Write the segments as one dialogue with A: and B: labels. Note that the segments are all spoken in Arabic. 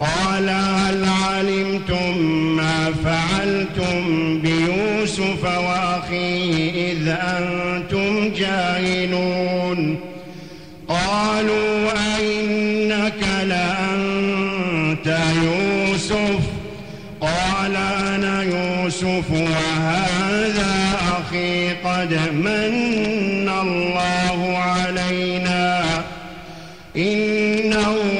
A: قال هل علمتم ما فعلتم بيوسف وأخيه إذ أنتم جاهلون؟ قالوا أئنك لأنت يوسف. قال أنا يوسف وهذا أخي قد من الله علينا. إنه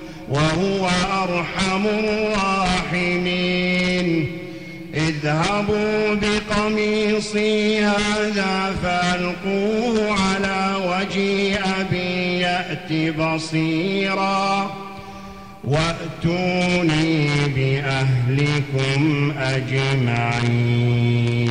A: وهو أرحم الراحمين. اذهبوا بقميصي هذا فألقوه على وجه أبي يأت بصيرا. وأتوني بأهلكم أجمعين.